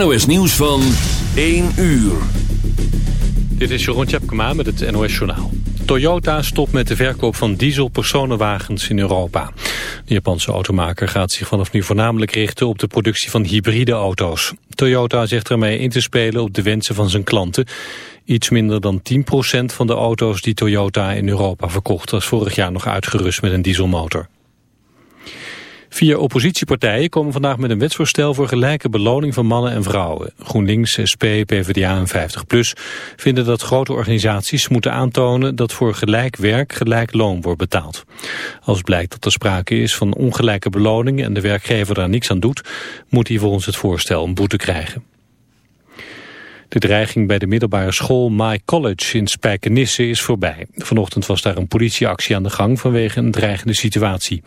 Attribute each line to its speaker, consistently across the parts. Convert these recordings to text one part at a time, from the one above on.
Speaker 1: NOS Nieuws van 1 uur.
Speaker 2: Dit is Jeroen Tjepkema met het NOS Journaal. Toyota stopt met de verkoop van dieselpersonenwagens in Europa. De Japanse automaker gaat zich vanaf nu voornamelijk richten op de productie van hybride auto's. Toyota zegt ermee in te spelen op de wensen van zijn klanten. Iets minder dan 10% van de auto's die Toyota in Europa verkocht was vorig jaar nog uitgerust met een dieselmotor. Vier oppositiepartijen komen vandaag met een wetsvoorstel voor gelijke beloning van mannen en vrouwen. GroenLinks, SP, PvdA en 50PLUS vinden dat grote organisaties moeten aantonen dat voor gelijk werk gelijk loon wordt betaald. Als blijkt dat er sprake is van ongelijke beloning en de werkgever daar niets aan doet, moet hij volgens het voorstel een boete krijgen. De dreiging bij de middelbare school My College in Spijkenisse is voorbij. Vanochtend was daar een politieactie aan de gang vanwege een dreigende situatie.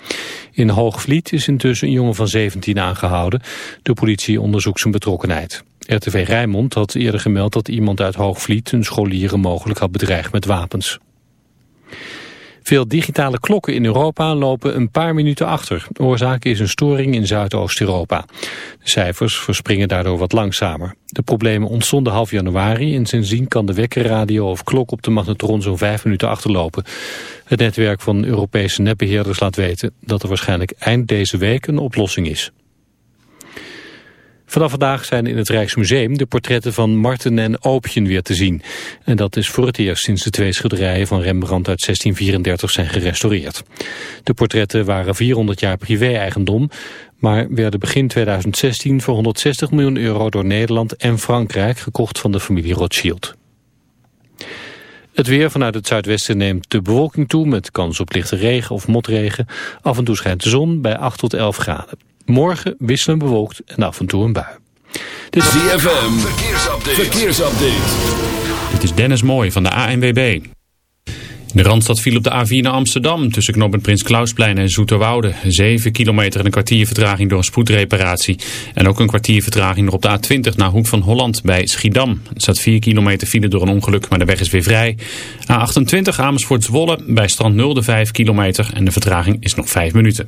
Speaker 2: In Hoogvliet is intussen een jongen van 17 aangehouden. De politie onderzoekt zijn betrokkenheid. RTV Rijnmond had eerder gemeld dat iemand uit Hoogvliet een scholieren mogelijk had bedreigd met wapens. Veel digitale klokken in Europa lopen een paar minuten achter. De oorzaak is een storing in Zuidoost-Europa. De cijfers verspringen daardoor wat langzamer. De problemen ontstonden half januari en sindsdien kan de wekkerradio of klok op de magnetron zo'n vijf minuten achterlopen. Het netwerk van Europese netbeheerders laat weten dat er waarschijnlijk eind deze week een oplossing is. Vanaf vandaag zijn in het Rijksmuseum de portretten van Marten en Oopjen weer te zien. En dat is voor het eerst sinds de twee schilderijen van Rembrandt uit 1634 zijn gerestaureerd. De portretten waren 400 jaar privé-eigendom, maar werden begin 2016 voor 160 miljoen euro door Nederland en Frankrijk gekocht van de familie Rothschild. Het weer vanuit het zuidwesten neemt de bewolking toe met kans op lichte regen of motregen. Af en toe schijnt de zon bij 8 tot 11 graden. Morgen wisselen bewolkt en af en toe een bui.
Speaker 1: Dit is DFM, verkeersupdate. verkeersupdate.
Speaker 3: Dit is Dennis Mooij van de ANWB. De Randstad viel op de A4 naar Amsterdam tussen knooppunt Prins Klausplein en Zoeterwoude. 7 kilometer en een kwartier vertraging door een spoedreparatie. En ook een kwartier vertraging nog op de A20 naar Hoek van Holland bij Schiedam. Er staat 4 kilometer file door een ongeluk, maar de weg is weer vrij. A28 Amersfoort Zwolle bij Strand Nulde 5 kilometer en de vertraging is nog 5 minuten.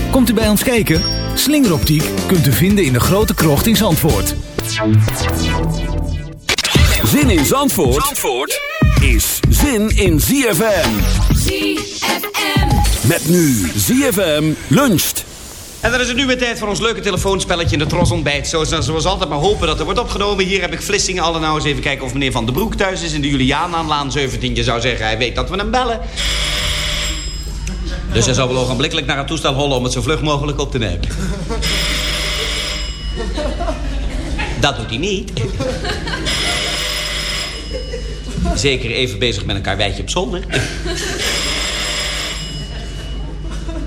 Speaker 4: Komt u bij ons kijken? Slingeroptiek kunt u vinden in de grote krocht in Zandvoort.
Speaker 1: Zin in Zandvoort, Zandvoort is zin in ZFM.
Speaker 5: ZFM.
Speaker 1: Met nu ZFM luncht.
Speaker 6: En dan is het nu weer tijd voor ons leuke telefoonspelletje in de Tros ontbijt. Zoals, zoals altijd maar hopen dat er wordt opgenomen. Hier heb ik Vlissingen alle nou eens even kijken of meneer Van den Broek thuis is... in de Julianaanlaan 17. Je zou zeggen, hij weet dat we hem bellen. Dus hij zou wel ogenblikkelijk naar het toestel hollen... om het zo vlug mogelijk op te nemen. Dat doet hij niet. Zeker even bezig met een karweitje op zolder.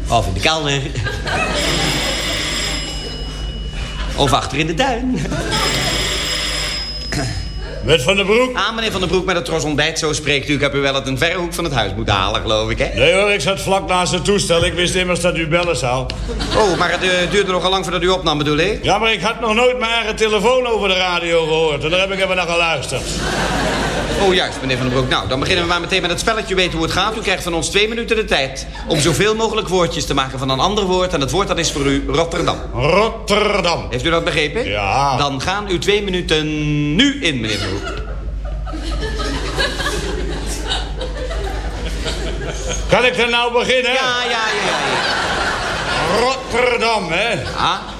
Speaker 6: Of in de kelder. Of achter in de duin.
Speaker 7: Met Van der Broek?
Speaker 6: Ah, meneer Van den Broek, met het tros ontbijt, zo spreekt u. Ik heb u wel uit een verre hoek van het huis moeten halen, geloof ik, hè?
Speaker 7: Nee hoor, ik zat vlak naast het toestel. Ik wist immers dat u bellen zou.
Speaker 6: Oh, maar het eh, duurde nogal lang voordat u opnam, bedoel ik?
Speaker 7: Ja, maar ik had nog nooit mijn eigen telefoon over de radio gehoord. En daar heb ik even naar geluisterd.
Speaker 6: Oh, juist, meneer Van den Broek. Nou, dan beginnen we maar meteen met het spelletje. U weet hoe het gaat. U krijgt van ons twee minuten de tijd... om zoveel mogelijk woordjes te maken van een ander woord. En het woord dat is voor u Rotterdam.
Speaker 7: Rotterdam.
Speaker 6: Heeft u dat begrepen?
Speaker 7: Ja.
Speaker 6: Dan gaan uw twee minuten nu in, meneer Van den Broek.
Speaker 7: Kan ik er nou beginnen?
Speaker 6: Ja, ja, ja, ja.
Speaker 7: Rotterdam, hè?
Speaker 6: Ah?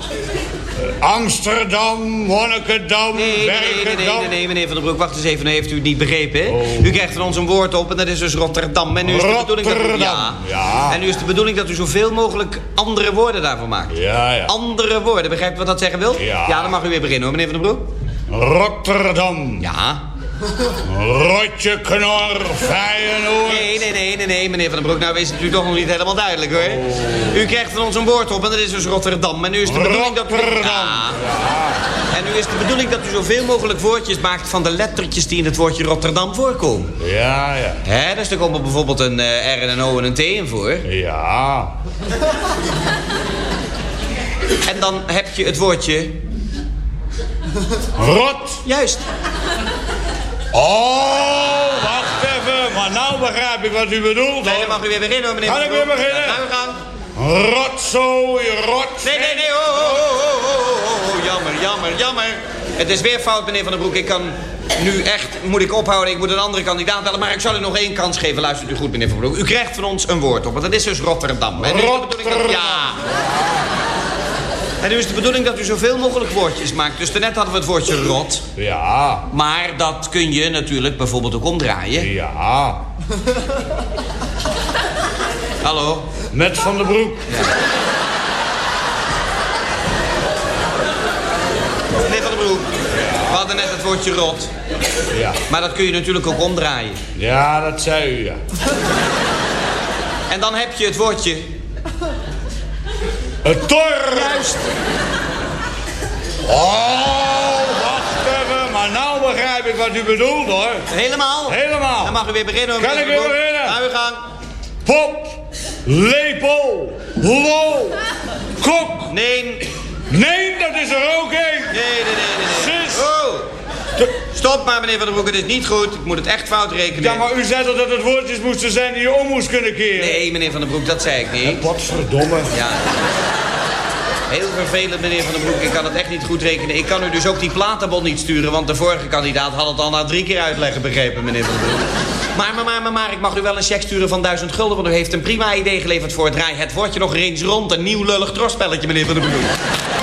Speaker 7: Amsterdam, Monnikendam,
Speaker 6: Nee, nee, nee, nee, nee, meneer Van den Broek. Wacht eens even, heeft u het niet begrepen, hè?
Speaker 7: Oh.
Speaker 6: U krijgt van ons een woord op en dat is dus Rotterdam. En nu is de bedoeling dat u... Ja.
Speaker 7: Ja.
Speaker 6: En nu is de bedoeling dat u zoveel mogelijk andere woorden daarvoor maakt.
Speaker 7: Ja, ja.
Speaker 6: Andere woorden, begrijpt u wat dat zeggen wil?
Speaker 7: Ja.
Speaker 6: Ja, dan mag u weer beginnen, hoor, meneer Van den Broek.
Speaker 7: Rotterdam.
Speaker 6: Ja.
Speaker 7: Rotje, knor, Feyenoord.
Speaker 6: Nee, nee, nee, nee, nee, meneer Van den Broek. Nou is het u toch nog niet helemaal duidelijk, hoor. U krijgt van ons een woord op en dat is dus Rotterdam. En nu is de bedoeling dat u... Ja. En nu is de bedoeling dat u zoveel mogelijk woordjes maakt van de lettertjes die in het woordje Rotterdam voorkomen.
Speaker 7: Ja, ja.
Speaker 6: Hè, dus er komen bijvoorbeeld een eh, R en een O en een T in voor.
Speaker 7: Ja.
Speaker 6: En dan heb je het woordje...
Speaker 7: Rot.
Speaker 6: Juist.
Speaker 7: Oh, wacht even. Maar nou begrijp ik wat u bedoelt,
Speaker 6: Nee, dan mag u weer beginnen, hoor, meneer
Speaker 7: Kan ik weer beginnen?
Speaker 6: Ja, ga uw gang.
Speaker 7: Rotzooi, rot.
Speaker 6: Nee, nee, nee, oh, oh, oh, oh, oh, oh, oh, jammer, jammer, jammer. Het is weer fout, meneer Van den Broek. Ik kan nu echt, moet ik ophouden, ik moet een andere kandidaat bellen. Maar ik zal u nog één kans geven. Luistert u goed, meneer Van den Broek. U krijgt van ons een woord op, want dat is dus Rotterdam.
Speaker 7: Rotterdam.
Speaker 6: Ja. En nu is de bedoeling dat u zoveel mogelijk woordjes maakt. Dus daarnet hadden we het woordje rot.
Speaker 7: Ja,
Speaker 6: Maar dat kun je natuurlijk bijvoorbeeld ook omdraaien.
Speaker 7: ja.
Speaker 6: Hallo?
Speaker 7: Met Van der Broek.
Speaker 6: Meneer Van den Broek. We hadden net het woordje rot.
Speaker 7: Ja.
Speaker 6: Maar dat kun je natuurlijk ook omdraaien.
Speaker 7: Ja, dat zei u, ja.
Speaker 6: En dan heb je het woordje...
Speaker 7: Het tor.
Speaker 6: Juist.
Speaker 7: Oh, wacht even. Maar nou begrijp ik wat u bedoelt, hoor.
Speaker 6: Helemaal?
Speaker 7: Helemaal.
Speaker 6: Dan mag u weer beginnen.
Speaker 7: Kan ik weer beginnen?
Speaker 6: Ga uw gang.
Speaker 7: Pop, lepel, lol, kok.
Speaker 6: Nee.
Speaker 7: Nee, dat is er ook één.
Speaker 6: Nee, nee, nee, nee. nee.
Speaker 7: Sis.
Speaker 6: Oh. Stop maar, meneer Van den Broek. Het is niet goed. Ik moet het echt fout rekenen.
Speaker 7: Ja, maar u zei toch dat het woordjes moesten zijn die je om moest kunnen keren?
Speaker 6: Nee, meneer Van den Broek, dat zei ik niet.
Speaker 7: Wat verdomme.
Speaker 6: Ja. Heel vervelend, meneer Van den Broek. Ik kan het echt niet goed rekenen. Ik kan u dus ook die platenbon niet sturen... want de vorige kandidaat had het al na drie keer uitleggen begrepen, meneer Van den Broek. Maar, maar, maar, maar, ik mag u wel een cheque sturen van duizend gulden... want u heeft een prima idee geleverd voor het draai. Het wordt je nog eens rond. Een nieuw lullig trosspelletje, meneer Van den Broek.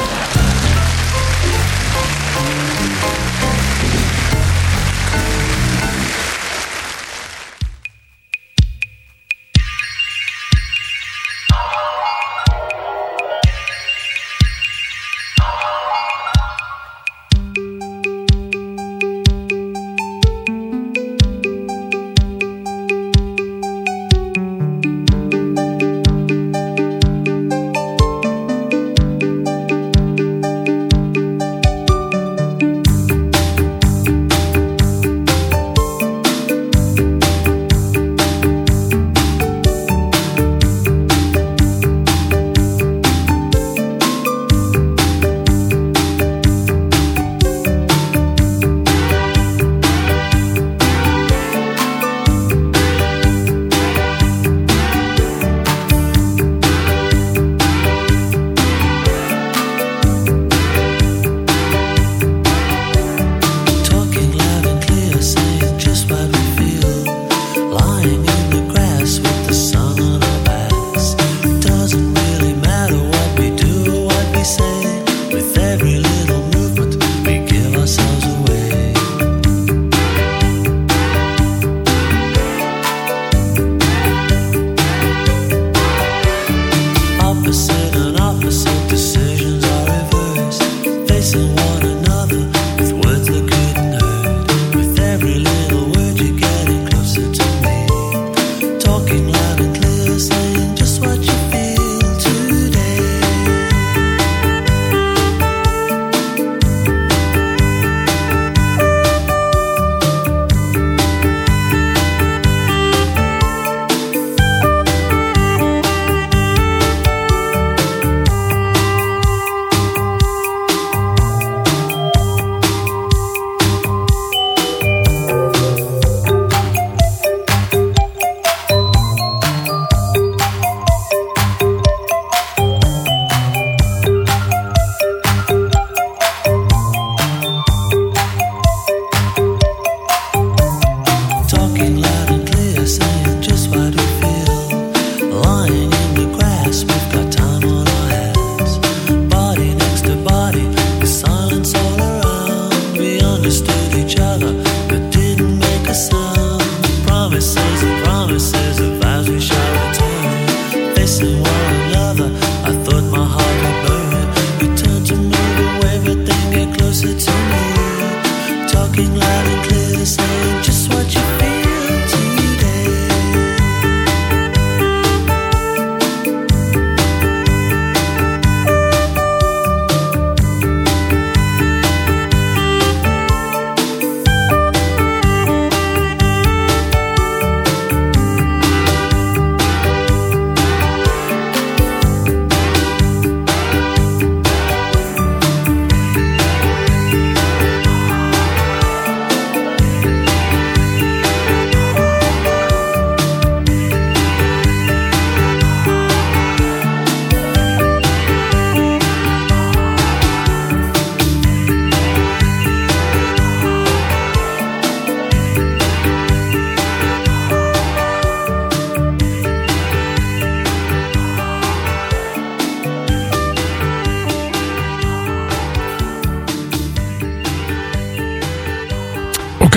Speaker 8: opposite, an opposite.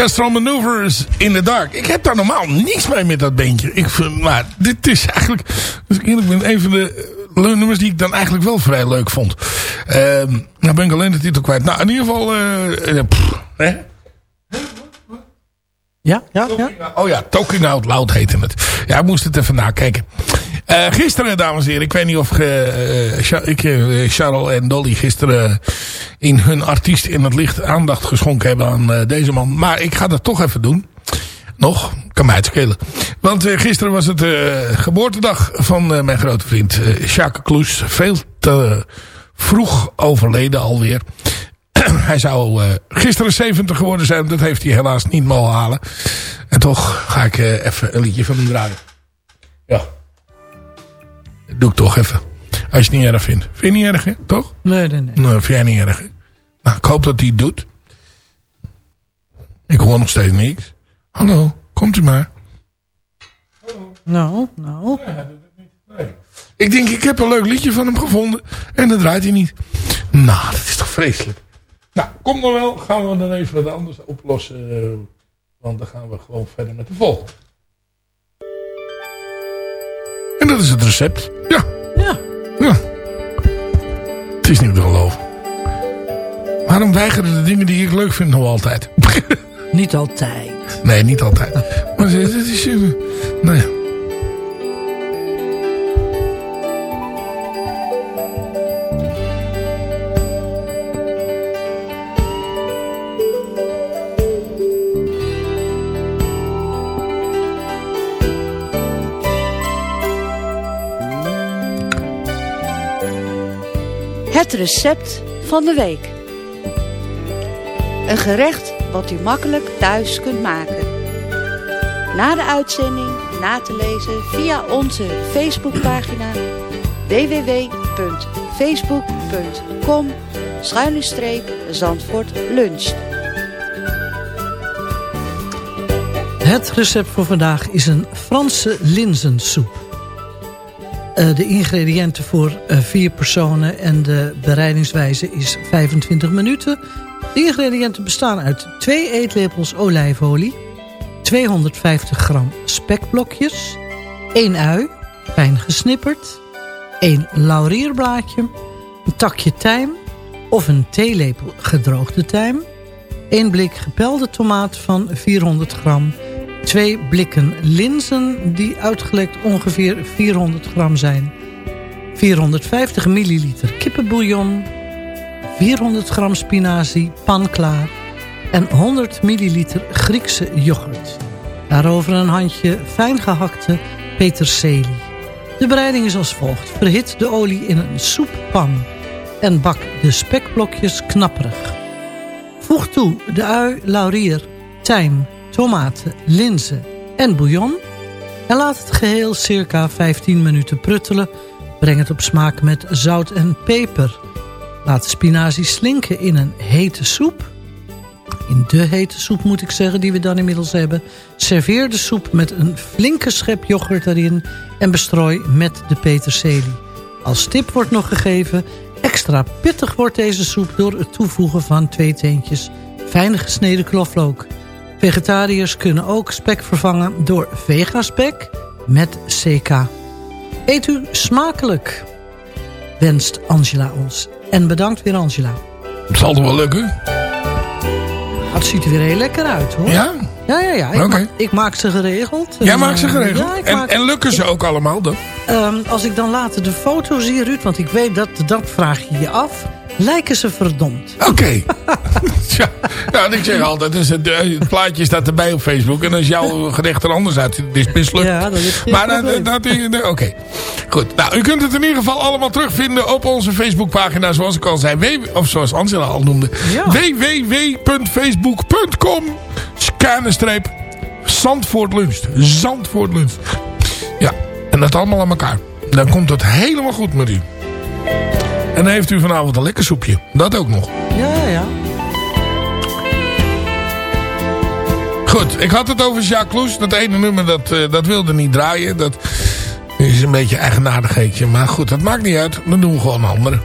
Speaker 9: Orchestral Maneuvers in the Dark. Ik heb daar normaal niks mee met dat beentje. Ik vind, maar dit is eigenlijk, als ik eerlijk ben, een van de eh, nummers die ik dan eigenlijk wel vrij leuk vond. Ehm nou ben ik alleen de titel kwijt. Nou, in ieder geval, eh, eh, pff, hè?
Speaker 10: Ja, ja, ja.
Speaker 9: Oh ja, Talking Out Loud heette het. Ja, ik moest het even nakijken. Eh gisteren, dames en heren, ik weet niet of Cha- ik, Charles en Dolly gisteren in hun artiest in het licht aandacht geschonken hebben aan deze man. Maar ik ga dat toch even doen. Nog, kan mij het schelen. Want gisteren was het geboortedag van mijn grote vriend Jacques Kloes. Veel te vroeg overleden alweer. hij zou gisteren 70 geworden zijn. Dat heeft hij helaas niet mogen halen. En toch ga ik even een liedje van hem draaien. Ja. Doe ik toch even. Als je het niet erg vindt. Vind je het niet erg, hè? Toch?
Speaker 10: Nee, nee, nee.
Speaker 9: Nee, vind jij niet erg, hè? Nou, ik hoop dat hij het doet. Ik hoor nog steeds niks. Hallo, komt u maar.
Speaker 10: Nou, nou.
Speaker 9: Ik denk, ik heb een leuk liedje van hem gevonden. En dat draait hij niet. Nou, dat is toch vreselijk. Nou, kom dan wel. Gaan we dan even wat anders oplossen. eh, Want dan gaan we gewoon verder met de volgende. En dat is het recept. Ja.
Speaker 10: Ja.
Speaker 9: Ja. Het is niet te geloven. Waarom weigeren de dingen die ik leuk vind nog altijd?
Speaker 10: Niet altijd.
Speaker 9: Nee, niet altijd. Maar het is... Nou ja.
Speaker 11: Het recept van de week. Een gerecht wat u makkelijk thuis kunt maken. Na de uitzending na te lezen via onze Facebookpagina www.facebook.com Zandvoort luncht.
Speaker 10: Het recept voor vandaag is een Franse linzensoep. Eh, de ingrediënten voor eh, vier personen en de bereidingswijze is 25 minuten. De ingrediënten bestaan uit 2 eetlepels olijfolie, 250 gram spekblokjes, 1 ui, fijn gesnipperd, 1 laurierblaadje, een takje tijm of een theelepel gedroogde tijm, 1 blik gepelde tomaat van 400 gram, twee blikken linzen die uitgelekt ongeveer 400 gram zijn. 450 milliliter kippenbouillon. 400 gram spinazie, panklaar. En 100 milliliter Griekse yoghurt. Daarover een handje fijn gehakte peterselie. De bereiding is als volgt. Verhit de olie in een soeppan. En bak de spekblokjes knapperig. Voeg toe de ui, laurier, tijm, tomaten, linzen en bouillon. En laat het geheel circa 15 minuten pruttelen. Breng het op smaak met zout en peper. Laat de spinazie slinken in een hete soep. In de hete soep moet ik zeggen, die we dan inmiddels hebben. Serveer de soep met een flinke schep yoghurt erin en bestrooi met de peterselie. Als tip wordt nog gegeven, extra pittig wordt deze soep door het toevoegen van twee teentjes fijn gesneden knoflook. Vegetariërs kunnen ook spek vervangen door vegaspek met CK. Eet u smakelijk, wenst Angela ons. En bedankt weer Angela.
Speaker 12: Het zal toch wel lukken?
Speaker 10: Het ziet er weer heel lekker uit hoor.
Speaker 12: Ja?
Speaker 10: Ja, ja, ja. Ik, maak, ik maak ze geregeld.
Speaker 12: Jij maakt ze
Speaker 10: eh,
Speaker 12: geregeld?
Speaker 10: Ja, ik
Speaker 12: en,
Speaker 10: maak-
Speaker 12: en lukken ze ook allemaal dan?
Speaker 10: Ehm, als ik dan later de foto zie, Ruud, want ik weet dat, dat vraag je je af. Lijken ze verdomd.
Speaker 12: Oké. ja, ja, en ik zeg altijd, dus het, eh, het plaatje staat erbij op Facebook. En als jouw gerecht er anders uit is mislukt.
Speaker 10: Ja, dat is
Speaker 12: Maar dat, oké. Goed. Nou, u kunt het in ieder geval allemaal terugvinden op onze Facebookpagina. Zoals ik al zei. of zoals Angela al noemde. www.facebook.com Scanenstreep Zandvoort Lunch. Zandvoort Lunch. Ja. En dat allemaal aan elkaar. Dan komt het helemaal goed met u. En dan heeft u vanavond een lekker soepje. Dat ook nog.
Speaker 10: Ja, ja, ja.
Speaker 12: Goed, ik had het over Jacques Loes. Dat ene nummer, dat, eh, dat wilde niet draaien. Dat is een beetje een eigenaardigheidje. Maar goed, dat maakt niet uit. Dan doen we gewoon een andere.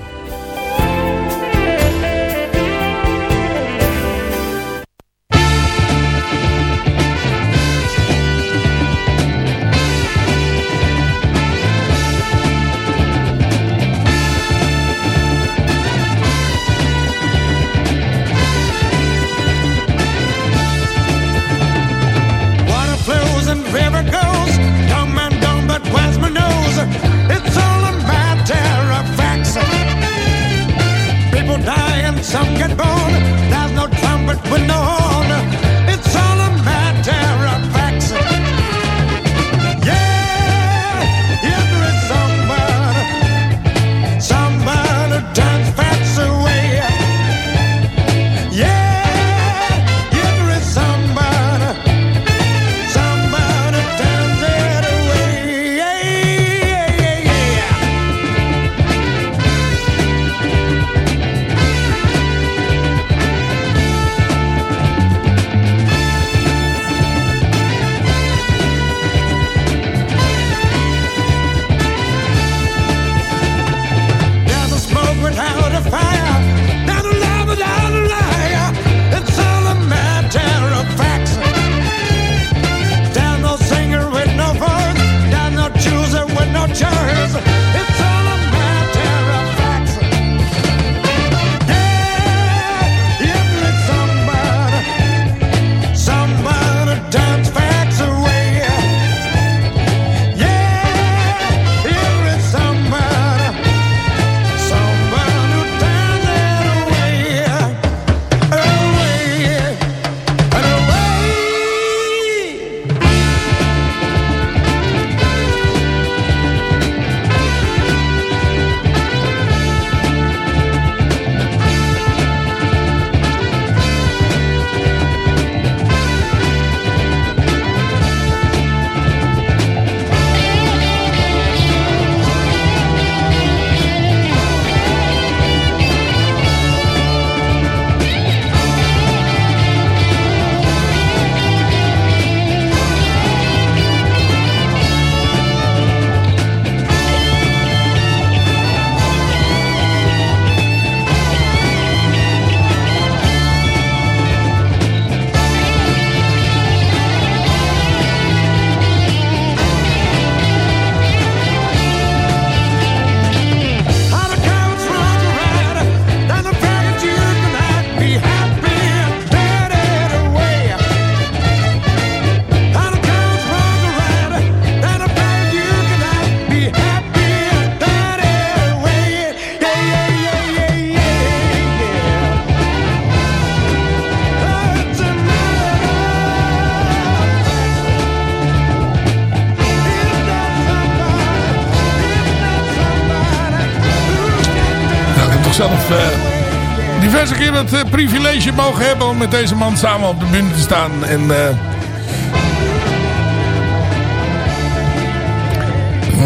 Speaker 12: Privilege mogen hebben om met deze man samen op de bühne te staan. En eh,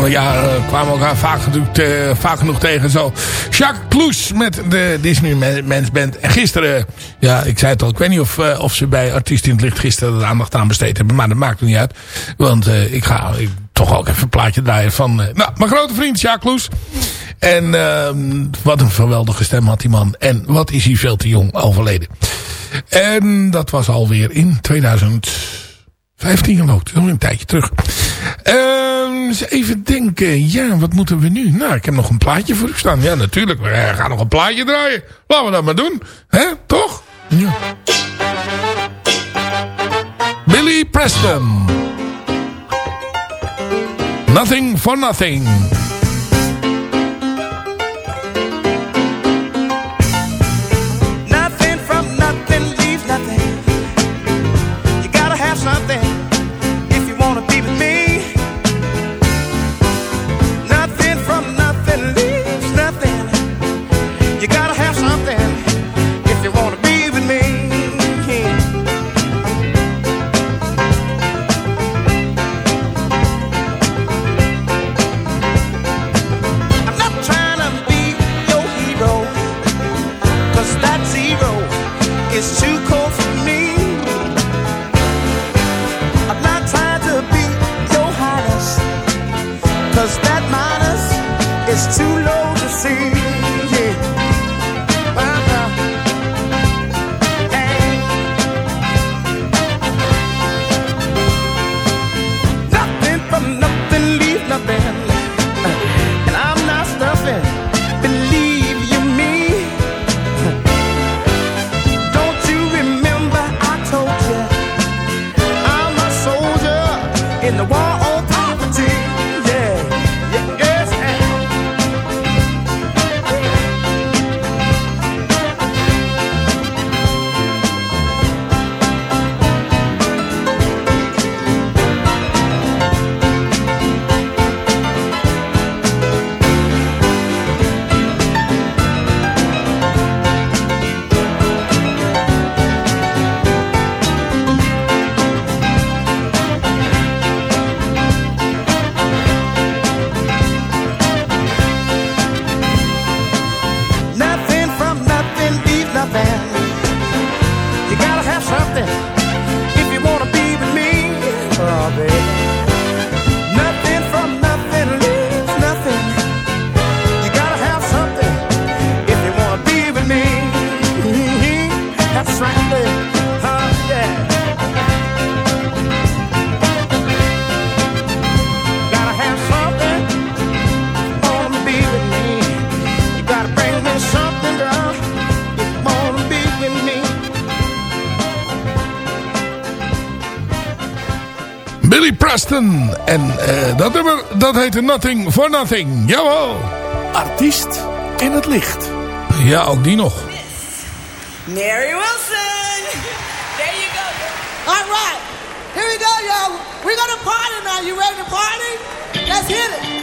Speaker 12: ja, eh, kwamen elkaar vaak, vaak genoeg tegen. Zo. Jacques Kloes met de Disney Mens Band. En gisteren, ja, ik zei het al, ik weet niet of, eh, of ze bij Artiest in het Licht gisteren de aandacht aan besteed hebben. Maar dat maakt niet uit. Want ik ga ik, toch ook even een plaatje draaien van nou, mijn grote vriend Jacques Kloes. En ehm, wat een geweldige stem had die man. En wat is hij veel te jong overleden. En dat was alweer in 2015 geloof ik. Nog een tijdje terug. Ehm, even denken. Ja, wat moeten we nu? Nou, ik heb nog een plaatje voor u staan. Ja, natuurlijk. We gaan nog een plaatje draaien. Laten we dat maar doen. hè? Toch? Ja. Billy Preston. Nothing for. Nothing En eh, dat nummer, dat heette Nothing for Nothing. Jawel.
Speaker 9: Artiest in het licht.
Speaker 12: Ja, ook die nog.
Speaker 5: Mary Wilson. There you go. All right. Here we go, y'all. We're gonna party now. You ready to party? Let's hit it.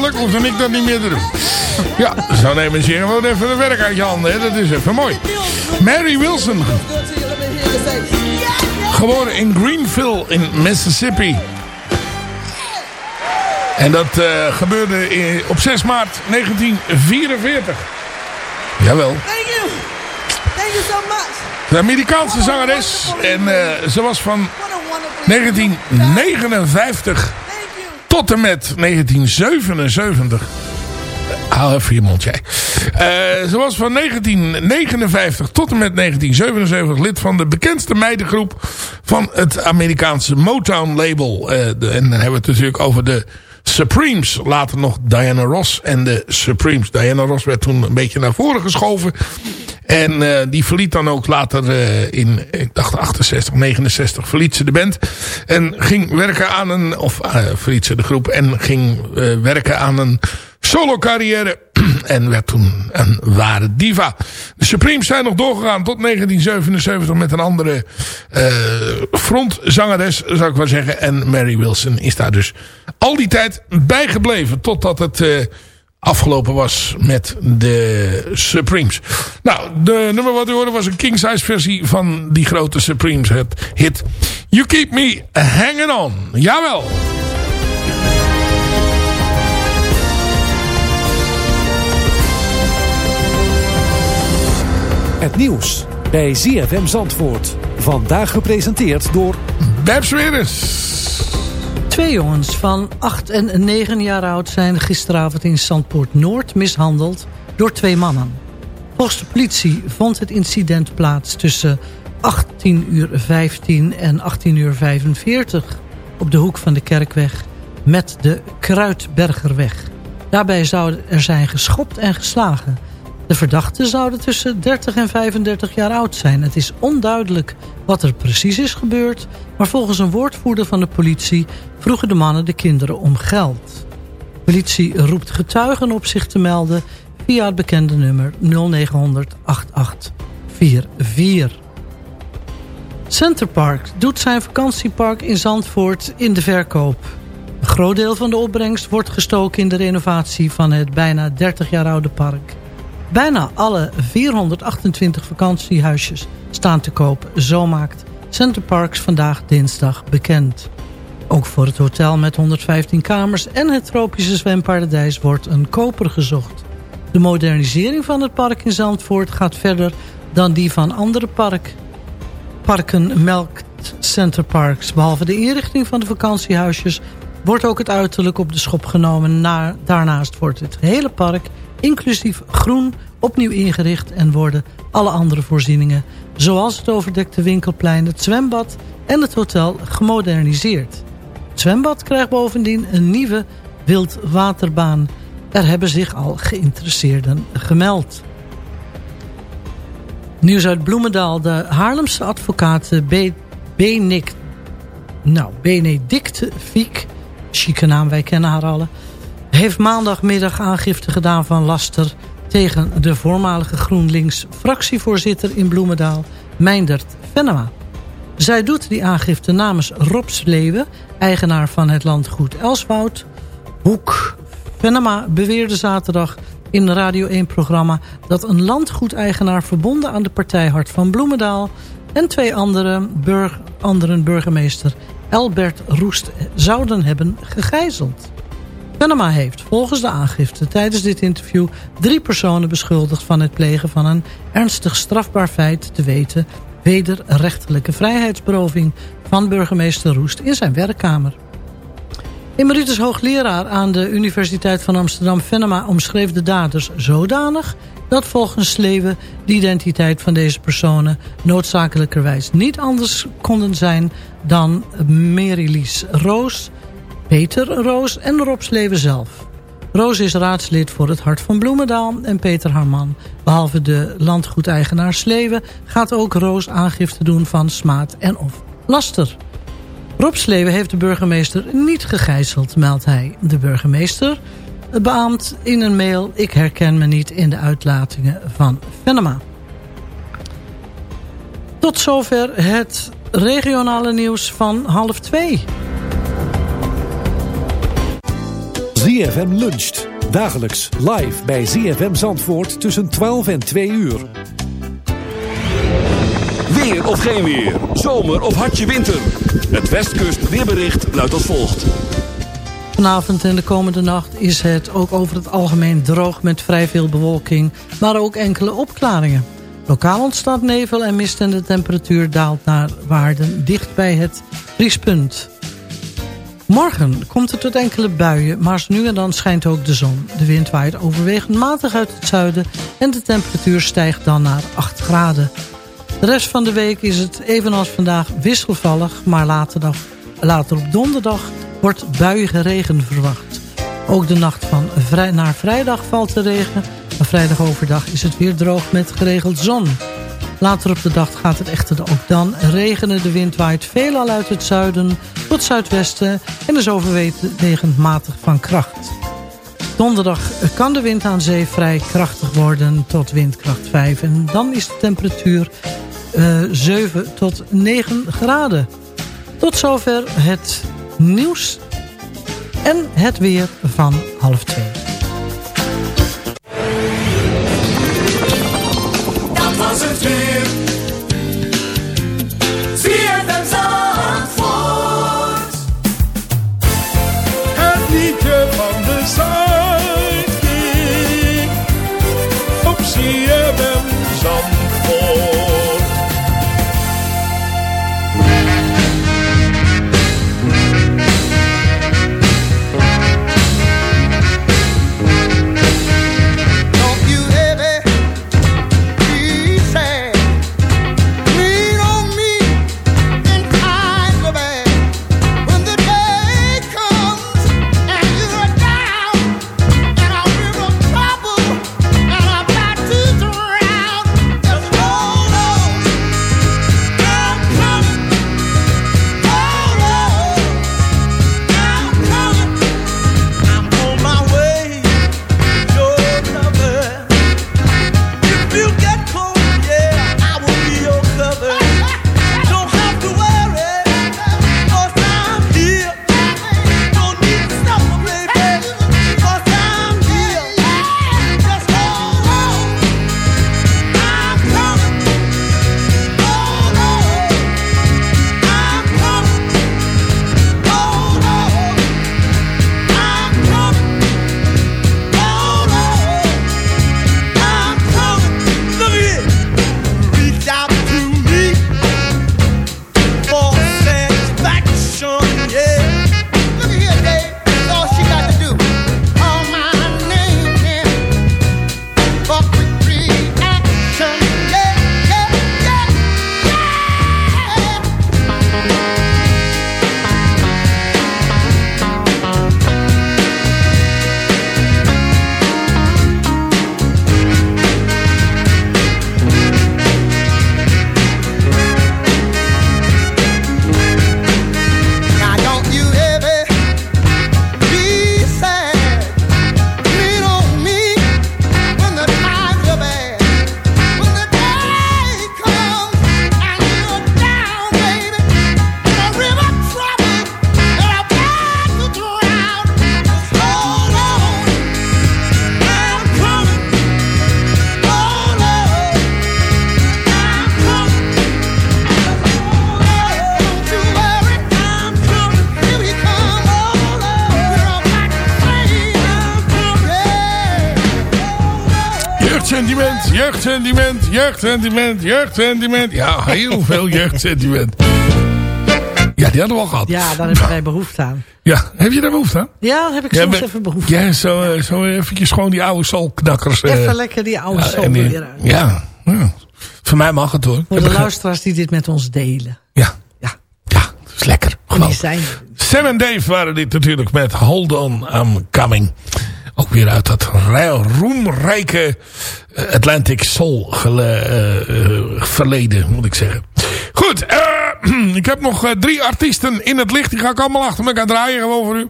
Speaker 9: Makkelijk, hoefde ik dat niet meer te doen. Ja, zo nemen ze gewoon even de werk uit je handen. Hè. Dat is even mooi. Mary Wilson. Geboren in Greenville in Mississippi. En dat eh, gebeurde in- op 6 maart 1944. Jawel.
Speaker 5: Thank you. Thank you so much.
Speaker 9: De Amerikaanse zangeres. En eh, ze was van 1959 tot en met 1977. Hou even je mond, jij. Eh, ze was van 1959 tot en met 1977 lid van de bekendste meidengroep van het Amerikaanse Motown label. Eh, en dan hebben we het natuurlijk over de Supremes. Later nog Diana Ross en de Supremes. Diana Ross werd toen een beetje naar voren geschoven. En eh, die verliet dan ook later eh, in, ik dacht 68, 69, verliet ze de band. En ging werken aan een, of eh, verliet ze de groep en ging werken aan een solo carrière. en werd toen een ware diva. De Supremes zijn nog doorgegaan tot 1977 met een andere frontzangeres, zou ik wel zeggen. En Mary Wilson is daar dus al die tijd bijgebleven totdat het... afgelopen was met de Supremes. Nou, de nummer wat u hoorde was een king-size versie van die grote Supremes hit, hit You Keep Me Hanging On. Jawel.
Speaker 13: Het nieuws bij ZFM Zandvoort. Vandaag gepresenteerd door...
Speaker 9: Beb Sweres.
Speaker 10: Twee jongens van 8 en 9 jaar oud zijn gisteravond in Zandpoort Noord mishandeld door twee mannen. Volgens de politie vond het incident plaats tussen 18 uur 15 en 18 uur 45 op de hoek van de Kerkweg met de Kruidbergerweg. Daarbij zou er zijn geschopt en geslagen. De verdachten zouden tussen 30 en 35 jaar oud zijn. Het is onduidelijk wat er precies is gebeurd... maar volgens een woordvoerder van de politie vroegen de mannen de kinderen om geld. Politie roept getuigen op zich te melden via het bekende nummer 0900 8844. Centerpark doet zijn vakantiepark in Zandvoort in de verkoop. Een groot deel van de opbrengst wordt gestoken in de renovatie van het bijna 30 jaar oude park. Bijna alle 428 vakantiehuisjes staan te koop. Zo maakt Centerparks vandaag dinsdag bekend. Ook voor het hotel met 115 kamers en het tropische zwemparadijs wordt een koper gezocht. De modernisering van het park in Zandvoort gaat verder dan die van andere park. parken melkt Centerparks. Behalve de inrichting van de vakantiehuisjes wordt ook het uiterlijk op de schop genomen. Na- daarnaast wordt het hele park, inclusief groen, opnieuw ingericht... en worden alle andere voorzieningen, zoals het overdekte winkelplein, het zwembad en het hotel, gemoderniseerd. Het zwembad krijgt bovendien een nieuwe wildwaterbaan. Er hebben zich al geïnteresseerden gemeld. Nieuws uit Bloemendaal. De Haarlemse advocaat Benik, nou, Benedicte Fiek, chique naam, wij kennen haar alle... heeft maandagmiddag aangifte gedaan van laster... tegen de voormalige GroenLinks-fractievoorzitter in Bloemendaal, Meindert Venema. Zij doet die aangifte namens Rob Sleeuwen, eigenaar van het landgoed Elswoud. Hoek Venema beweerde zaterdag in Radio 1-programma... dat een landgoedeigenaar verbonden aan de partij Hart van Bloemendaal... en twee andere burg, anderen burgemeester Albert Roest zouden hebben gegijzeld. Venema heeft volgens de aangifte tijdens dit interview... drie personen beschuldigd van het plegen van een ernstig strafbaar feit... te weten wederrechtelijke vrijheidsberoving van burgemeester Roest in zijn werkkamer. Emeritus hoogleraar aan de Universiteit van Amsterdam Venema omschreef de daders zodanig dat volgens Sleeuwen de identiteit van deze personen noodzakelijkerwijs niet anders konden zijn dan Merilies Roos, Peter Roos en Rob Sleeuwen zelf. Roos is raadslid voor het Hart van Bloemendaal en Peter Harman. Behalve de landgoedeigenaar Sleeuwen gaat ook Roos aangifte doen van smaad en of laster. Rob Sleeuwen heeft de burgemeester niet gegijzeld, meldt hij. De burgemeester beaamt in een mail... ik herken me niet in de uitlatingen van Venema. Tot zover het regionale nieuws van half twee.
Speaker 13: ZFM luncht. Dagelijks live bij ZFM Zandvoort tussen 12 en 2 uur.
Speaker 1: Weer of geen weer. Zomer of hartje winter. Het Westkust weerbericht luidt als volgt.
Speaker 10: Vanavond en de komende nacht is het ook over het algemeen droog met vrij veel bewolking, maar ook enkele opklaringen. Lokaal ontstaat nevel en mist en de temperatuur daalt naar waarden dicht bij het vriespunt. Morgen komt het tot enkele buien, maar nu en dan schijnt ook de zon. De wind waait overwegend matig uit het zuiden en de temperatuur stijgt dan naar 8 graden. De rest van de week is het evenals vandaag wisselvallig, maar later, later op donderdag wordt buiige regen verwacht. Ook de nacht van vrij, naar vrijdag valt de regen, maar vrijdag overdag is het weer droog met geregeld zon. Later op de dag gaat het echter ook dan regenen. De wind waait veelal uit het zuiden tot zuidwesten en is overwegend matig van kracht. Donderdag kan de wind aan zee vrij krachtig worden tot windkracht 5. En dan is de temperatuur eh 7 tot 9 graden. Tot zover het nieuws en het weer van half 2.
Speaker 5: 2002.
Speaker 9: Jeugdsentiment, jeugdsentiment, jeugdsentiment. Ja, heel veel jeugdsentiment. Ja, die hadden we al gehad.
Speaker 10: Ja, daar heb jij behoefte aan.
Speaker 9: Ja, heb je daar behoefte aan?
Speaker 10: Ja, daar heb ik
Speaker 9: Ja,
Speaker 10: soms even behoefte aan.
Speaker 9: Ja, zo, eh, zo eventjes gewoon die oude soulknakkers. eh,
Speaker 10: Even lekker die oude
Speaker 9: ja, die-
Speaker 10: weer uit.
Speaker 9: Ja, ja, voor mij mag het hoor.
Speaker 10: Voor de luisteraars die dit met ons delen.
Speaker 9: Ja, dat is lekker. Gewoon.
Speaker 10: zijn.
Speaker 9: Sam en Dave waren dit natuurlijk met Hold On, I'm Coming. Ook weer uit dat rij- roemrijke eh, Atlantic Soul eh, eh, verleden, moet ik zeggen. Goed, ik heb nog drie artiesten in het licht. Die ga ik allemaal achter elkaar draaien gewoon voor u.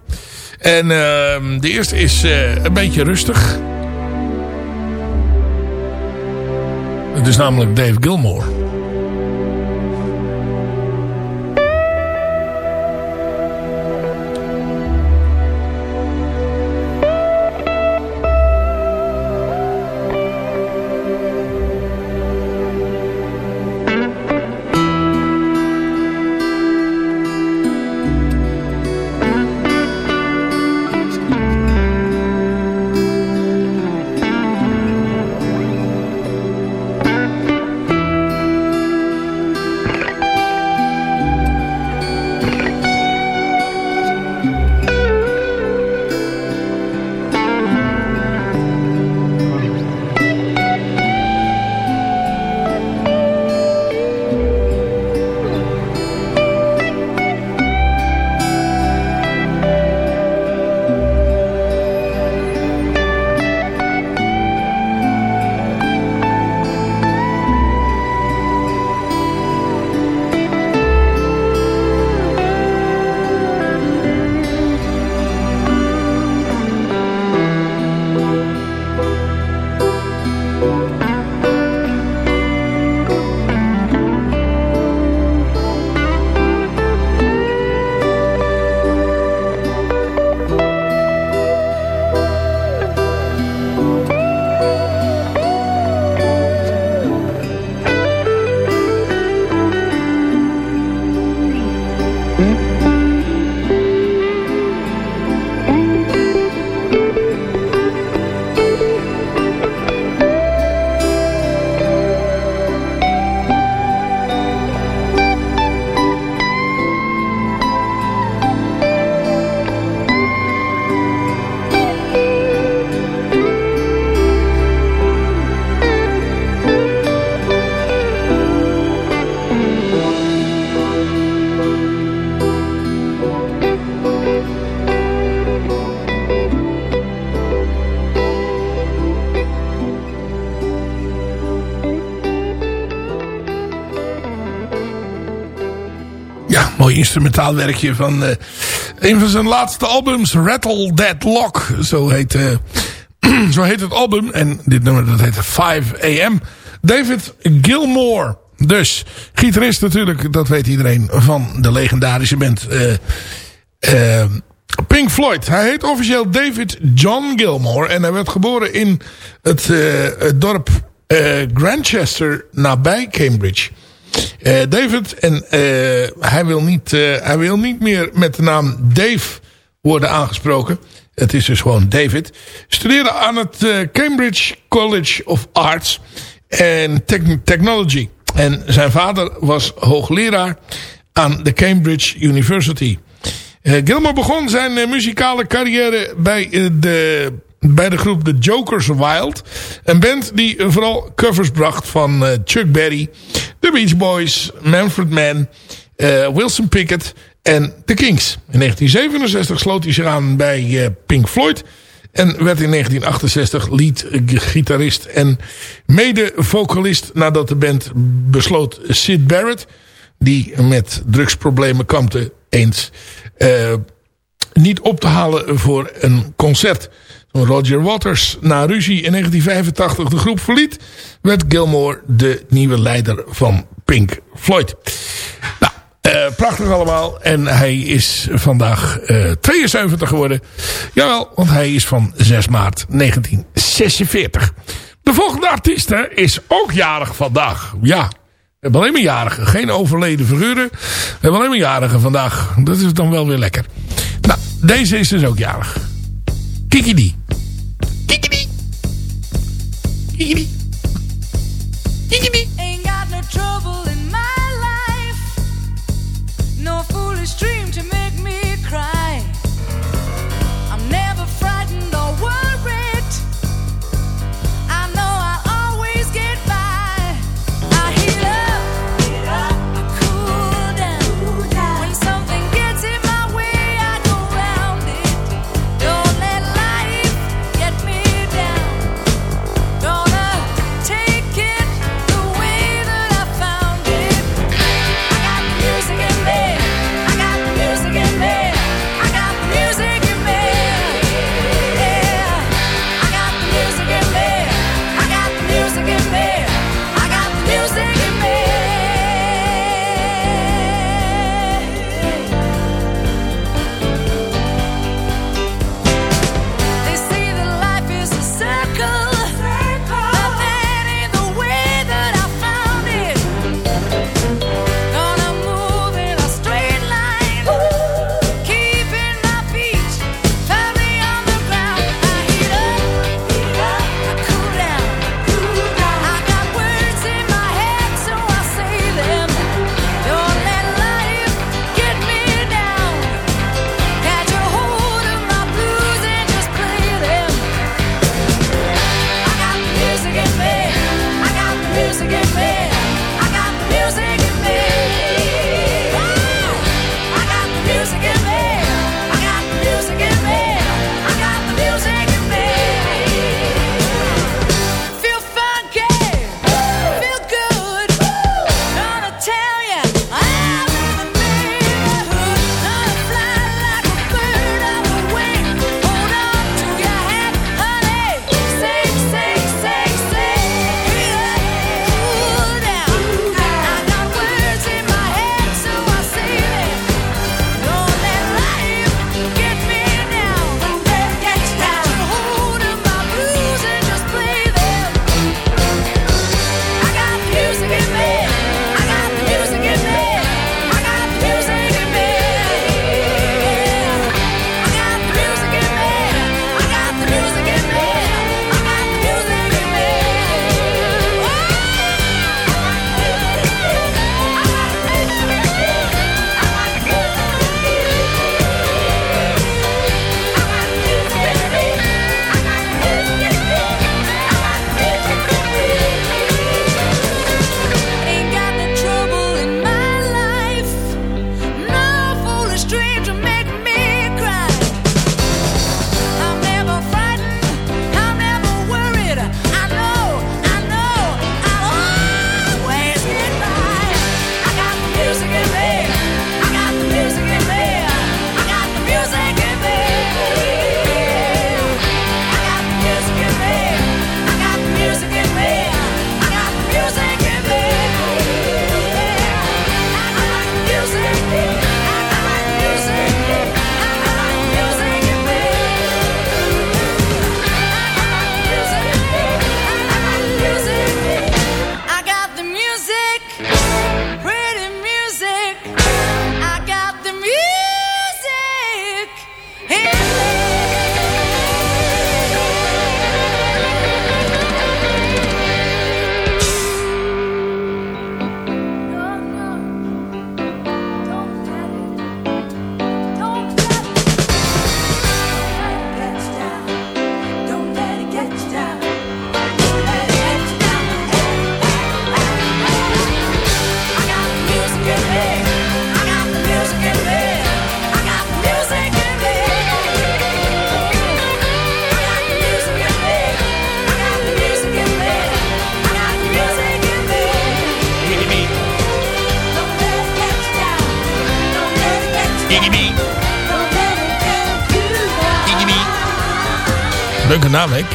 Speaker 9: En ehm, de eerste is een beetje rustig. Het is namelijk Dave Gilmore. Mooi instrumentaal werkje van eh, een van zijn laatste albums. Rattle That Lock. Zo heet, eh, zo heet het album. En dit nummer dat heet 5 AM. David Gilmore. Dus, gitarist natuurlijk, dat weet iedereen, van de legendarische band eh, Pink Floyd. Hij heet officieel David John Gilmore. En hij werd geboren in het, het dorp Grantchester nabij Cambridge. Eh, David, en eh, hij, wil niet, eh, hij wil niet meer met de naam Dave worden aangesproken. Het is dus gewoon David. Studeerde aan het Cambridge College of Arts en Techn- Technology. En zijn vader was hoogleraar aan de Cambridge University. Gilmore begon zijn muzikale carrière bij, de, bij de groep The Jokers Wild. Een band die vooral covers bracht van Chuck Berry, The Beach Boys, Manfred Mann, eh, Wilson Pickett en The Kings. In 1967 sloot hij zich aan bij eh, Pink Floyd... En werd in 1968 lead-gitarist en mede-vocalist nadat de band besloot Sid Barrett, die met drugsproblemen kampte, eens eh, niet op te halen voor een concert. Roger Waters na ruzie in 1985 de groep verliet, werd Gilmore de nieuwe leider van Pink Floyd. Nou, eh, prachtig allemaal. En hij is vandaag eh 72 geworden. Jawel, want hij is van 6 maart 1946. De volgende artiest is ook jarig vandaag. Ja, we hebben alleen maar jarigen. Geen overleden figuren. We hebben alleen maar jarigen vandaag. Dat is dan wel weer lekker. Nou, deze is dus ook jarig. Kiki die.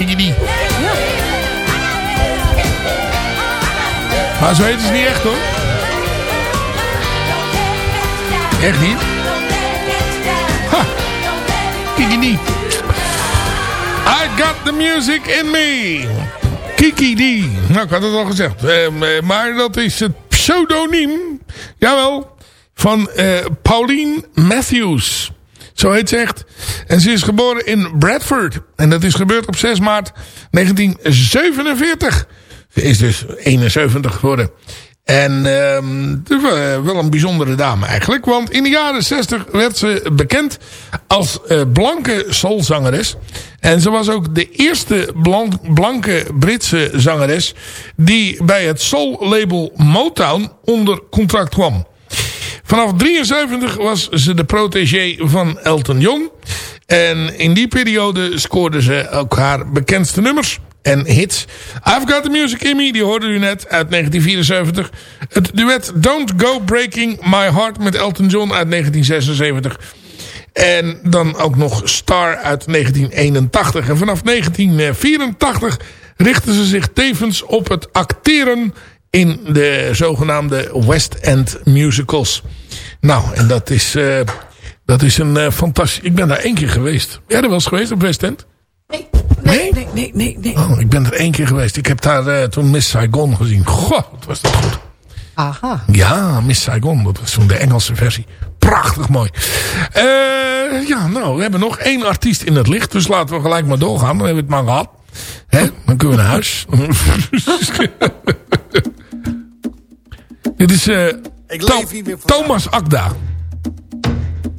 Speaker 9: Kiki. Maar zo heet ze niet echt, hoor. Echt niet? Kiki die. I got the music in me. Kiki die. Nou, ik had het al gezegd. Ehm, eh, maar dat is het pseudoniem. Jawel. Van eh, Pauline Matthews. Zo heet ze echt. En ze is geboren in Bradford. En dat is gebeurd op 6 maart 1947. Ze is dus 71 geworden. En is wel, een bijzondere dame eigenlijk. Want in de jaren 60 werd ze bekend als eh, blanke soulzangeres. En ze was ook de eerste blan- blanke Britse zangeres... die bij het soul-label Motown onder contract kwam. Vanaf 73 was ze de protégé van Elton John. En in die periode scoorde ze ook haar bekendste nummers en hits. I've Got The Music In Me, die hoorde u net uit 1974. Het duet Don't Go Breaking My Heart met Elton John uit 1976. En dan ook nog Star uit 1981. En vanaf 1984 richtte ze zich tevens op het acteren in de zogenaamde West End musicals. Nou, en dat is, eh, dat is een eh, fantastisch... Ik ben daar één keer geweest. Ben jij er wel eens geweest op West End?
Speaker 10: Nee, nee, nee, nee. nee.
Speaker 9: Oh, ik ben er één keer geweest. Ik heb daar eh, toen Miss Saigon gezien. Goh, wat was dat goed.
Speaker 10: Aha.
Speaker 9: Ja, Miss Saigon. Dat was toen de Engelse versie. Prachtig mooi. Eh, ja, nou, we hebben nog één artiest in het licht. Dus laten we gelijk maar doorgaan. Dan hebben we het maar gehad. Hè? Dan kunnen we naar huis. Dit is eh,
Speaker 14: Ik
Speaker 9: To-
Speaker 14: leef niet meer voor
Speaker 9: Thomas Akda.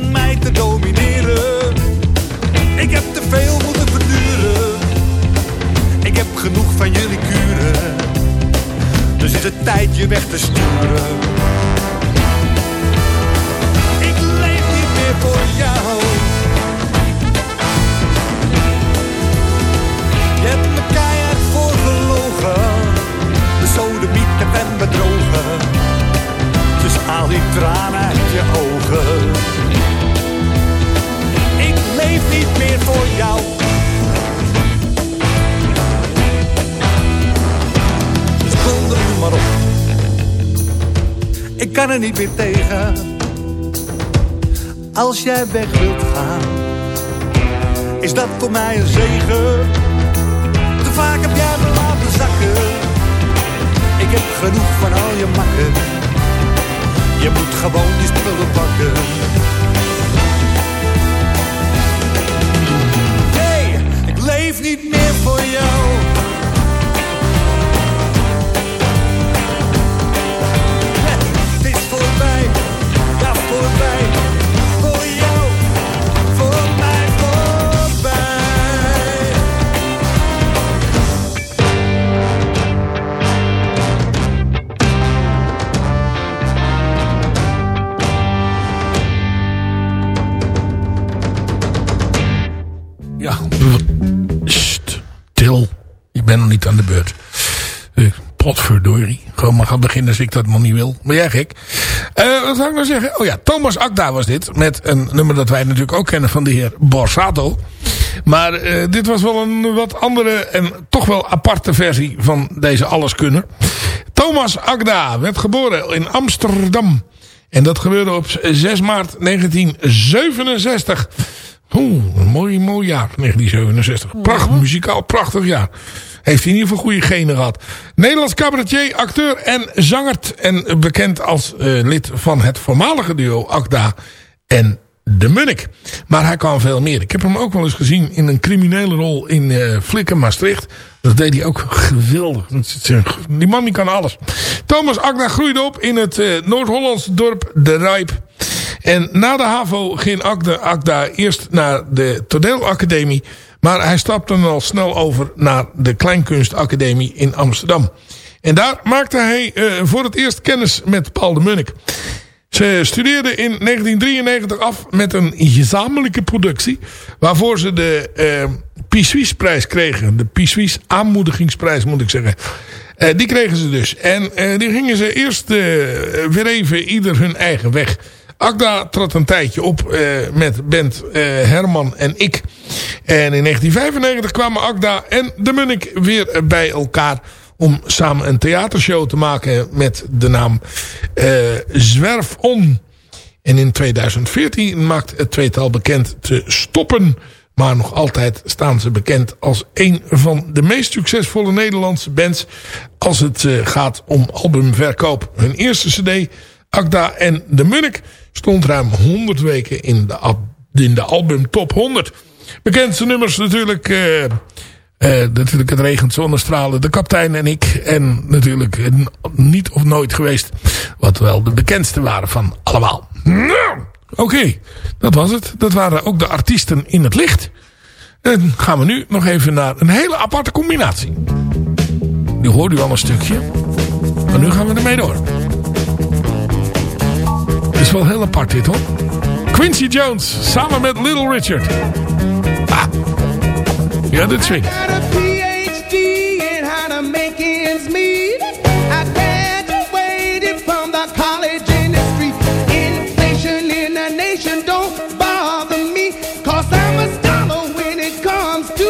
Speaker 14: mij te domineren. Ik heb te veel moeten verduren. Ik heb genoeg van jullie kuren. Dus is het tijd je weg te sturen. Ik leef niet meer voor jou. Je hebt me keihard voor gelogen. Besodemiet en bedrogen. Dus haal die tranen uit je ogen. Niet meer voor jou. Dus donder nu maar op. Ik kan er niet meer tegen. Als jij weg wilt gaan, is dat voor mij een zegen. Te vaak heb jij me laten zakken. Ik heb genoeg van al je makken. Je moet gewoon die spullen pakken. Leef niet meer voor jou. Het is voorbij, ja voorbij.
Speaker 9: Maar beginnen als ik dat nog niet wil. Ben jij gek? Eh, wat zou ik nou zeggen? Oh ja, Thomas Akda was dit. Met een nummer dat wij natuurlijk ook kennen van de heer Borsato. Maar eh, dit was wel een wat andere en toch wel aparte versie van deze alleskunner. Thomas Akda werd geboren in Amsterdam. En dat gebeurde op 6 maart 1967. Oeh, een mooi, mooi jaar, 1967. Prachtig, muzikaal, prachtig jaar. Heeft hij in ieder geval goede genen gehad. Nederlands cabaretier, acteur en zangert. En bekend als eh, lid van het voormalige duo Akda en De Munnik. Maar hij kan veel meer. Ik heb hem ook wel eens gezien in een criminele rol in eh Flikken Maastricht. Dat deed hij ook geweldig. Die man die kan alles. Thomas Akda groeide op in het eh, Noord-Hollandse dorp De Rijp. En na de HAVO ging Akda, Akda eerst naar de toneelacademie. Maar hij stapte dan al snel over naar de Kleinkunstacademie in Amsterdam. En daar maakte hij eh, voor het eerst kennis met Paul de Munnik. Ze studeerden in 1993 af met een gezamenlijke productie. Waarvoor ze de uh, P-Suisse-prijs kregen. De P-Suisse aanmoedigingsprijs moet ik zeggen. Uh, die kregen ze dus. En die gingen ze eerst weer even ieder hun eigen weg. Agda trad een tijdje op met band Herman en ik. En in 1995 kwamen Agda en de Munnik weer bij elkaar om samen een theatershow te maken met de naam uh, Zwerf On. En in 2014 maakt het tweetal bekend te stoppen. Maar nog altijd staan ze bekend als een van de meest succesvolle Nederlandse bands als het gaat om albumverkoop. Hun eerste cd, Agda en de Munnik, stond ruim 100 weken in de, in de album Top 100. Bekendste nummers natuurlijk... Uh, uh, natuurlijk het regent zonnestralen, de kapitein en ik. En natuurlijk niet of nooit geweest. Wat wel de bekendste waren van allemaal. Nou, Oké, dat was het. Dat waren ook de artiesten in het licht. En gaan we nu nog even naar een hele aparte combinatie. Nu hoort u al een stukje. Maar nu gaan we ermee door. Het is wel heel apart dit hoor. Quincy Jones samen met Little Richard. Ah. Ja, dit swing.
Speaker 12: got a PhD in how to make ends meet. I graduated from the college industry. Inflation in the nation don't bother me. Cause I'm a scholar when it comes to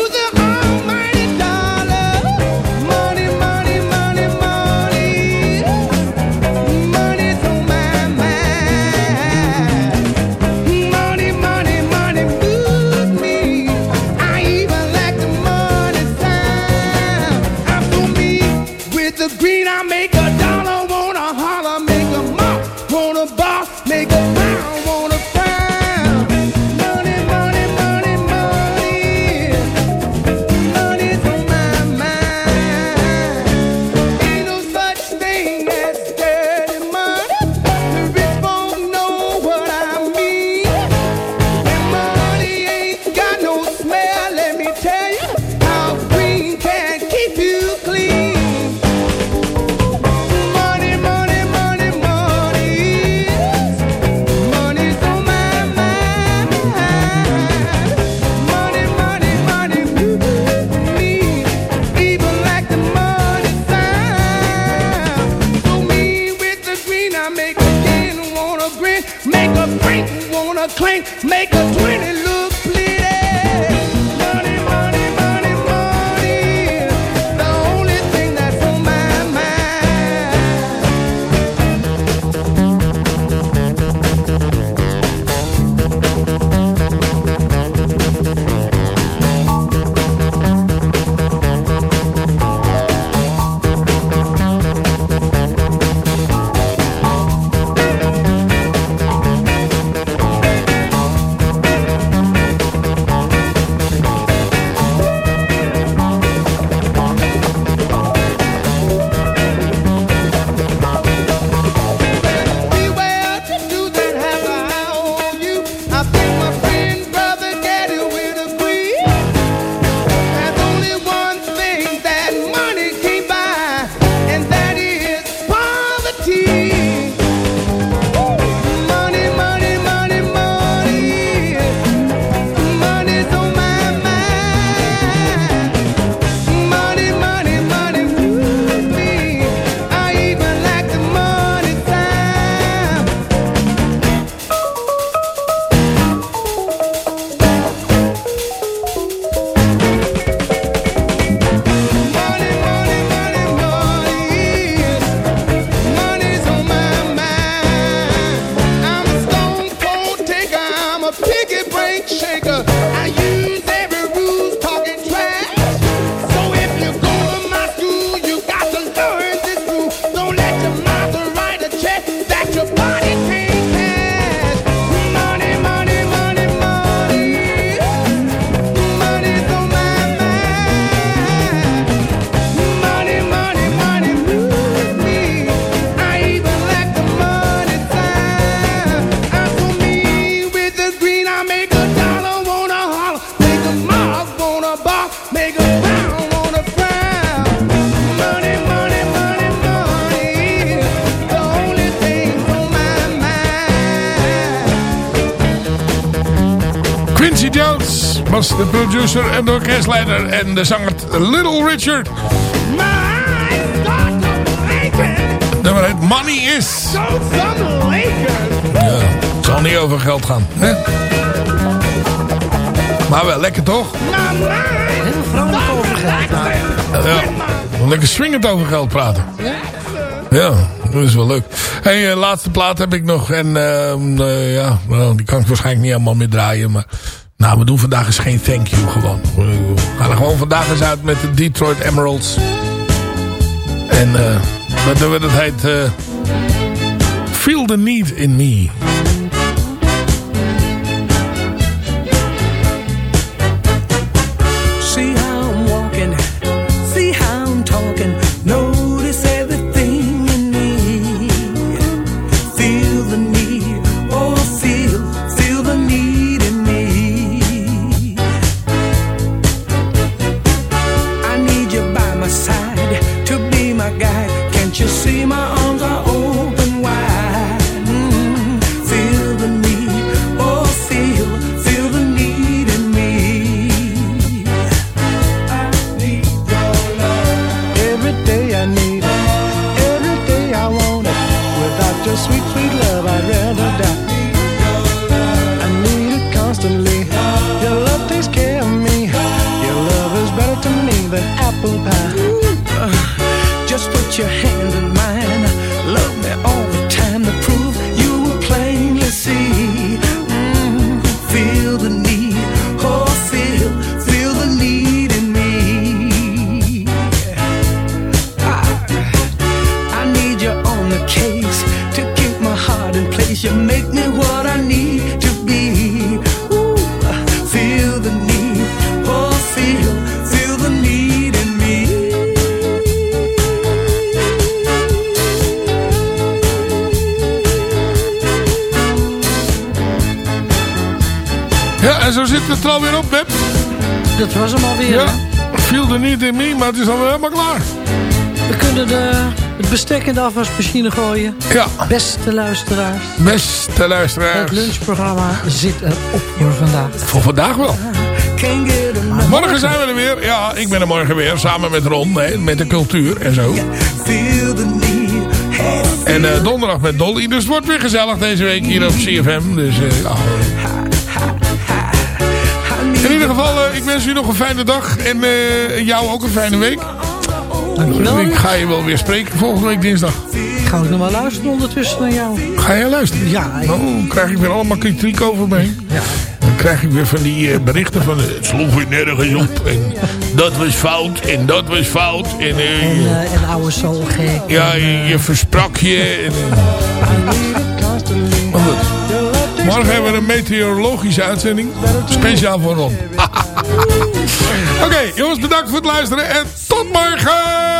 Speaker 12: producer en de orkestleider en de zanger Little Richard. Nummer heet Money Is. Ja, het zal niet over geld gaan. Hè? Maar wel lekker toch?
Speaker 10: Heel vrolijk over geld praten.
Speaker 12: Ja, lekker swingend over geld praten. Ja, dat is wel leuk. Hey, eh, laatste plaat heb ik nog. En ehm, eh, ja, wel, die kan ik waarschijnlijk niet helemaal meer draaien. Maar nou, we doen vandaag eens geen thank you gewoon. We gaan er gewoon vandaag eens uit met de Detroit Emeralds. En eh dat, dat, heet eh, Feel the Need in Me. En zo zit het er alweer op, Beb.
Speaker 10: Dat was hem alweer.
Speaker 12: Ja,
Speaker 10: hè?
Speaker 12: viel er niet in me, maar het is alweer helemaal klaar.
Speaker 10: We kunnen de, het bestek in de afwasmachine gooien.
Speaker 12: Ja.
Speaker 10: Beste luisteraars.
Speaker 12: Beste luisteraars.
Speaker 10: Het lunchprogramma zit erop voor vandaag.
Speaker 12: Voor vandaag wel. Morgen zijn we er weer. Ja, ik ben er morgen weer. Samen met Ron. hè, met de cultuur en zo. En eh, donderdag met Dolly. Dus het wordt weer gezellig deze week hier op CFM. Dus eh, ja. In ieder geval, eh, ik wens u nog een fijne dag. En eh, jou ook een fijne week.
Speaker 10: Dankjewel.
Speaker 12: Ik ga je wel weer spreken volgende week dinsdag.
Speaker 10: Ik ga ook nog wel luisteren ondertussen naar jou.
Speaker 12: Ga jij luisteren?
Speaker 10: Ja. ik-
Speaker 12: Oh, krijg ik weer allemaal kritiek over me.
Speaker 10: Ja.
Speaker 12: Dan krijg ik weer van die eh, berichten van... het sloeg weer nergens op. En dat was fout. En dat was fout. En,
Speaker 10: En, en oude soul gek.
Speaker 12: ja, je, je versprak je. En, maar goed. Morgen hebben we een meteorologische uitzending. Speciaal voor Ron. Oké, jongens, bedankt voor het luisteren. En tot morgen!